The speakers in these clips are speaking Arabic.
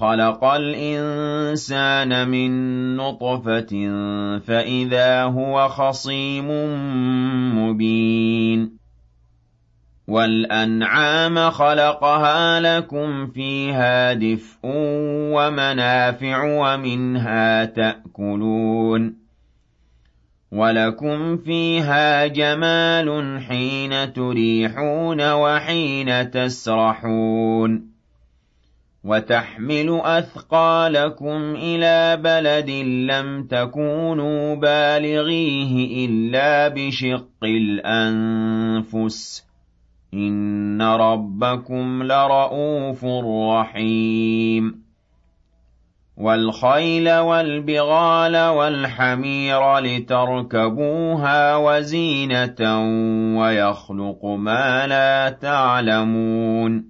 خَلَقَ الْإِنسَانَ مِن نُّطْفَةٍ فَإِذَا هُوَ خَصِيمٌ مُّبِينٌ وَالْأَنْعَامَ خَلَقَهَا لَكُمْ فِيهَا دِفْءٌ وَمَنَافِعُ وَمِنْهَا تَأْكُلُونَ وَلَكُمْ فِيهَا جَمَالٌ حِينَ تُرِيحُونَ وَحِينَ تَسْرَحُونَ وَتَحْمِلُ أَثْقَالَكُمْ إِلَىٰ بَلَدٍ لَّمْ تَكُونُوا بَالِغِيهِ إِلَّا بِشِقِّ الْأَنفُسِ ۚ. إِنَّ رَبَّكُمْ لَرَءُوفٌ رَّحِيمٌ. وَالْخَيْلَ وَالْبِغَالَ وَالْحَمِيرَ لِتَرْكَبُوهَا وَزِينَةً وَيَخْلُقُ مَا لَا تَعْلَمُونَ.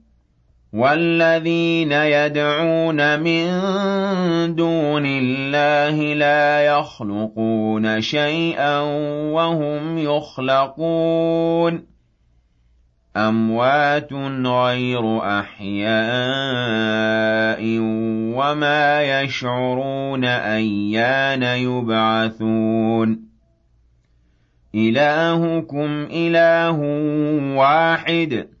وَالَّذِينَ يَدْعُونَ مِن دُونِ اللَّهِ لَا يَخْلُقُونَ شَيْئًا وَهُمْ يُخْلَقُونَ. أَمْوَاتٌ غَيْرُ أَحْيَاءٍ وَمَا يَشْعُرُونَ أَيَّانَ يُبْعَثُونَ. إِلَٰهُكُمْ إِلَٰهٌ وَاحِدٌ.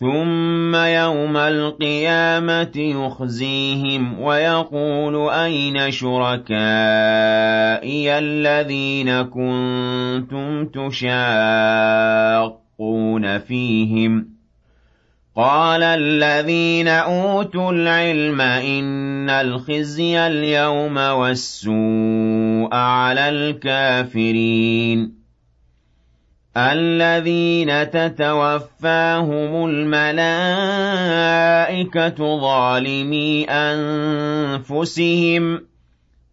ثُمَّ يَوْمَ الْقِيَامَةِ يُخْزِيهِمْ وَيَقُولُ أَيْنَ شُرَكَائِيَ الَّذِينَ كُنتُمْ تُشَاقُّونَ فِيهِمْ ۚ قَالَ الَّذِينَ أُوتُوا الْعِلْمَ إِنَّ الْخِزْيَ الْيَوْمَ وَالسُّوءَ عَلَى الْكَافِرِينَ الَّذِينَ تَتَوَفَّاهُمُ الْمَلَائِكَةُ ظَالِمِي أَنفُسِهِمْ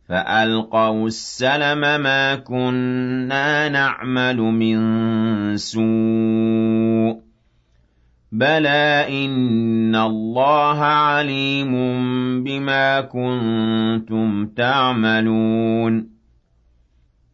فَأَلْقَوْا السَّلَمَ مَا كُنَّا نَعْمَلُ مِن سُوءٍ بَلَىٰ إِنَّ اللَّهَ عَلِيمٌ بِمَا كُنتُمْ تَعْمَلُونَ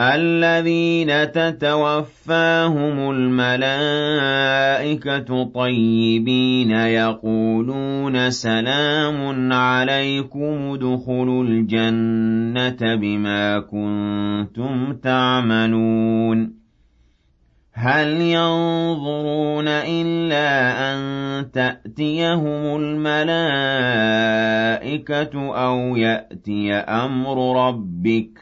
الَّذِينَ تَتَوَفَّاهُمُ الْمَلَائِكَةُ طَيِّبِينَ يَقُولُونَ سَلَامٌ عَلَيْكُمُ ادْخُلُوا الْجَنَّةَ بِمَا كُنتُمْ تَعْمَلُونَ. هَلْ يَنظُرُونَ إِلَّا أَن تَأْتِيَهُمُ الْمَلَائِكَةُ أَوْ يَأْتِيَ أَمْرُ رَبِّكَ ۚ؟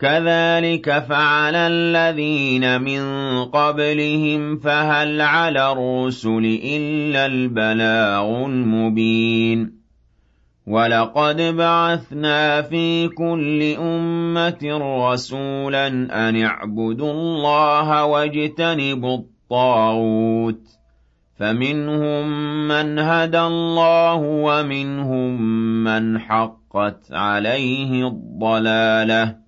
كَذَٰلِكَ فَعَلَ الَّذِينَ مِن قَبْلِهِمْ ۚ فَهَلْ عَلَى الرُّسُلِ إِلَّا الْبَلَاغُ الْمُبِينُ؟ وَلَقَدْ بَعَثْنَا فِي كُلِّ أُمَّةٍ رَّسُولًا أَنِ اعْبُدُوا اللَّهَ وَاجْتَنِبُوا الطَّاغُوتَ. فمنهم من هدى الله ومنهم من حقت عليه الضلاله.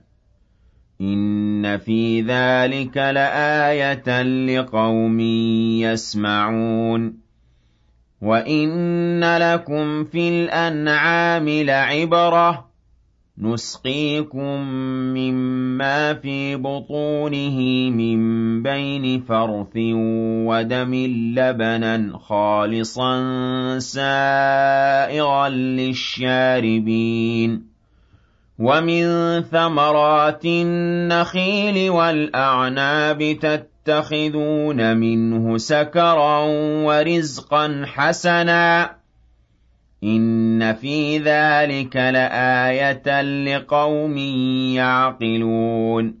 إِنَّ فِي ذَٰلِكَ لَآيَةً لِّقَوْمٍ يَسْمَعُونَ وَإِنَّ لَكُمْ فِي الْأَنْعَامِ لَعِبْرَةً ۖ نُّسْقِيكُم مِّمَّا فِي بُطُونِهِ مِن بَيْنِ فَرْثٍ وَدَمٍ لَّبَنًا خَالِصًا سَائِغًا لِّلشَّارِبِينَ وَمِن ثَمَرَاتِ النَّخِيلِ وَالْأَعْنَابِ تَتَّخِذُونَ مِنْهُ سَكَرًا وَرِزْقًا حَسَنًا ۗ إِنَّ فِي ذَٰلِكَ لَآيَةً لِّقَوْمٍ يَعْقِلُونَ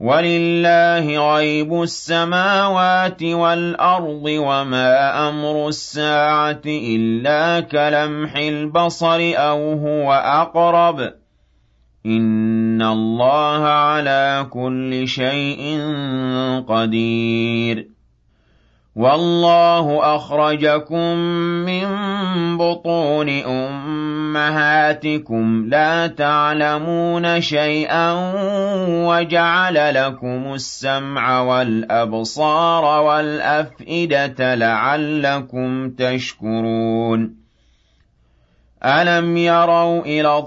وَلِلَّهِ غَيْبُ السَّمَاوَاتِ وَالْأَرْضِ ۚ وَمَا أَمْرُ السَّاعَةِ إِلَّا كَلَمْحِ الْبَصَرِ أَوْ هُوَ أَقْرَبُ ۚ. إِنَّ اللَّهَ عَلَىٰ كُلِّ شَيْءٍ قَدِيرٌ. وَاللَّهُ أَخْرَجَكُم مِّن بُطُونِ أُمَّهَاتِكُمْ لَا تَعْلَمُونَ شَيْئًا وَجَعَلَ لَكُمُ السَّمْعَ وَالْأَبْصَارَ وَالْأَفْئِدَةَ لَعَلَّكُمْ تَشْكُرُونَ أَلَمْ يَرَوْا إِلَى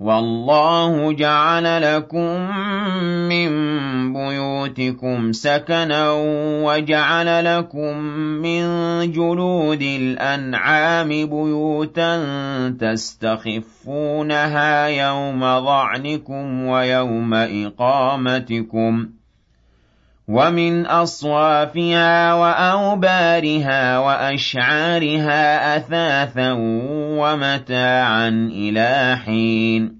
وَاللَّهُ جَعَلَ لَكُم مِّن بُيُوتِكُمْ سَكَنًا وَجَعَلَ لَكُم مِّن جُلُودِ الْأَنْعَامِ بُيُوتًا تَسْتَخِفُّونَهَا يَوْمَ ظَعْنِكُمْ وَيَوْمَ إِقَامَتِكُمْ ۚ وَمِنْ أَصْوَافِهَا وَأَوْبَارِهَا وَأَشْعَارِهَا أَثَاثًا وَمَتَاعًا إِلَىٰ حِينٍ.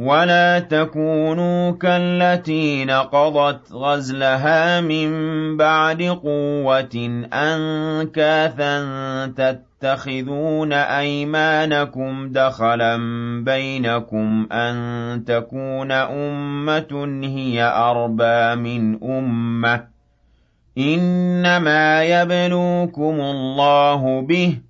وَلَا تَكُونُوا كَالَّتِي نَقَضَتْ غَزْلَهَا مِن بَعْدِ قُوَّةٍ أَنكَاثًا تَتَّخِذُونَ أَيْمَانَكُمْ دَخَلًا بَيْنَكُمْ أَن تَكُونَ أُمَّةٌ هِيَ أَرْبَىٰ مِنْ أُمَّةٍ ۚ إِنَّمَا يَبْلُوكُمُ اللَّهُ بِهِ ۚ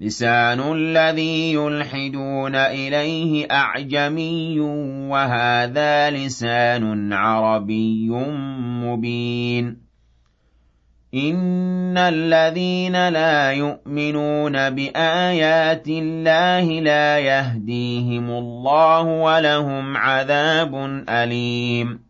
لِسَانُ الَّذِي يُلْحِدُونَ إِلَيْهِ أَعْجَمِيٌّ وَهَٰذَا لِسَانٌ عَرَبِيٌّ مُّبِينٌ. إِنَّ الَّذِينَ لَا يُؤْمِنُونَ بِآيَاتِ اللَّهِ لَا يَهْدِيهِمُ اللَّهُ وَلَهُمْ عَذَابٌ أَلِيمٌ.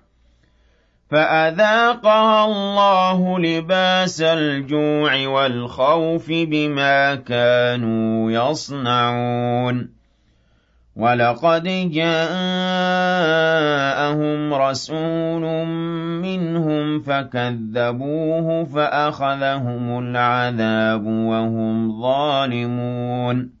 فَأَذَاقَهَا اللَّهُ لِبَاسَ الْجُوعِ وَالْخَوْفِ بِمَا كَانُوا يَصْنَعُونَ وَلَقَدْ جَاءَهُمْ رَسُولٌ مِّنْهُمْ فَكَذَّبُوهُ فَأَخَذَهُمُ الْعَذَابُ وَهُمْ ظَالِمُونَ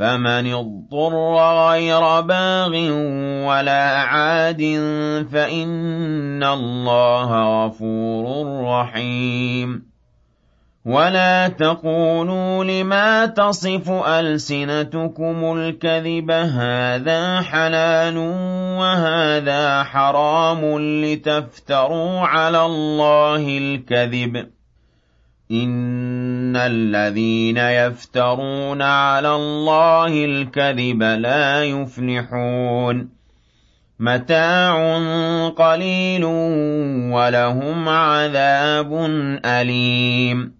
فَمَنِ اضْطُرَّ غَيْرَ بَاغٍ وَلَا عَادٍ فَإِنَّ اللَّهَ غَفُورٌ رَّحِيمٌ. وَلَا تَقُولُوا لِمَا تَصِفُ أَلْسِنَتُكُمُ الْكَذِبَ هَٰذَا حَلَالٌ وَهَٰذَا حَرَامٌ لِّتَفْتَرُوا عَلَى اللَّهِ الْكَذِبَ. إِنَّ الَّذِينَ يَفْتَرُونَ عَلَى اللَّهِ الْكَذِبَ لَا يُفْلِحُونَ مَتَاعٌ قَلِيلٌ وَلَهُمْ عَذَابٌ أَلِيمٌ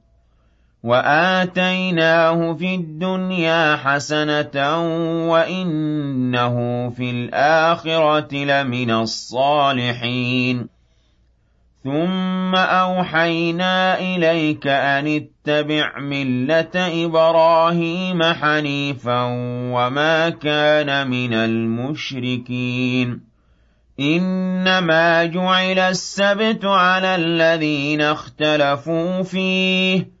وَآتَيْنَاهُ فِي الدُّنْيَا حَسَنَةً وَإِنَّهُ فِي الْآخِرَةِ لَمِنَ الصَّالِحِينَ ثُمَّ أَوْحَيْنَا إِلَيْكَ أَنِ اتَّبِعْ مِلَّةَ إِبْرَاهِيمَ حَنِيفًا وَمَا كَانَ مِنَ الْمُشْرِكِينَ إِنَّمَا جُعِلَ السَّبْتُ عَلَى الَّذِينَ اخْتَلَفُوا فِيهِ